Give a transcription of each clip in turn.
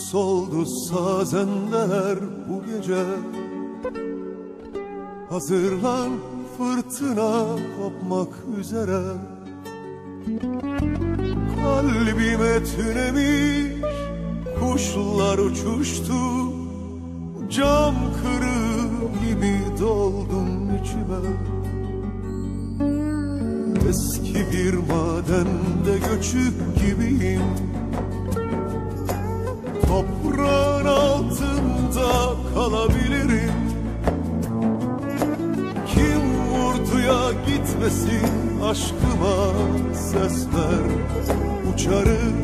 soldu sazendeler bu gece. Hazırlan fırtına kopmak üzere. Kalbime tünemiş kuşlar uçuştu. Cam kırığı gibi doldum içime. Eski bir madende göçük gibiyim kalabilirim. Kim vurduya gitmesin aşkıma ses ver. Uçarım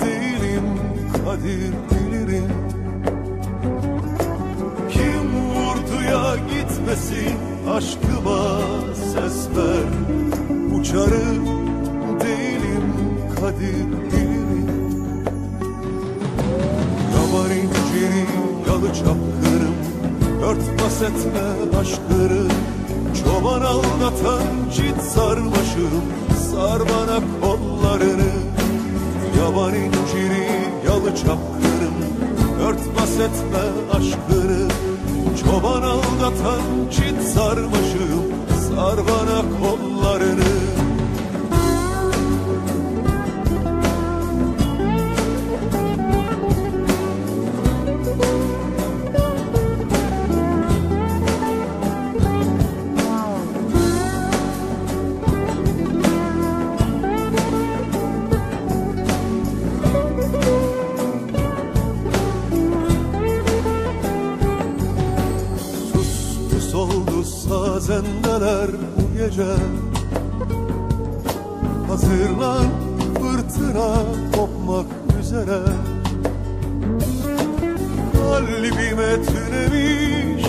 değilim kadir bilirim. Kim vurduya gitmesin aşkıma ses ver. Uçarım değilim kadir bilirim çapkırım Örtbas etme aşkını Çoban anlatan çit sarmaşım Sar bana kollarını. Yaban inciri yalı çapkırım Örtbas etme aşkını. Çoban aldatan çit sarmaşım Sar bana kollarını sazendeler bu gece. Hazırlan fırtına kopmak üzere. Kalbime tünemiş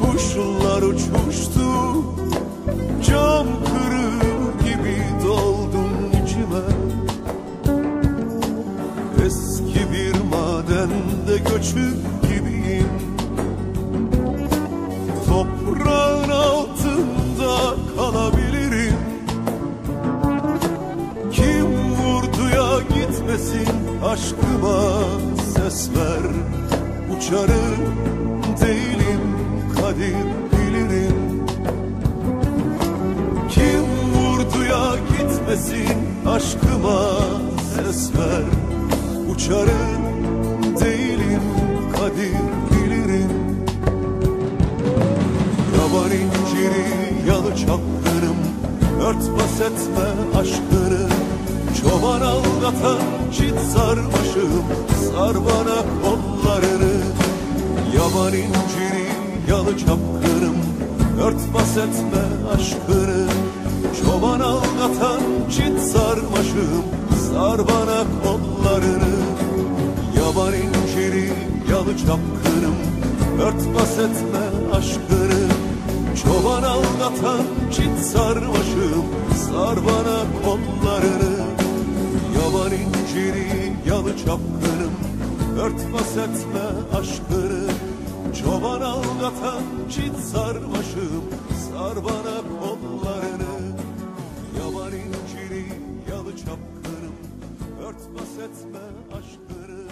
kuşlar uçuştu Cam kırığı aşkıma ses ver. Uçarım değilim kadir bilirim. Kim vurduya gitmesin aşkıma ses ver. Uçarım değilim kadir bilirim. Yaban inciri yalı çapkınım. Örtbas etme aşkını Çoban aldatan çit sarmaşım Sar bana kollarını. Yaban inciri yalı çapkınım Örtbas etme aşkını. Çoban aldatan çit sarmaşım Sar bana kollarını. Yaban inciri yalı çapkınım Örtbas etme aşkını. Çoban aldatan çit sarmaşım Sar bana kollarını çapkınım Örtbas etme aşkını Çoban aldatan çit sarmaşım Sar bana kollarını. Yaban inciri yalı çapkınım Örtbas etme aşkını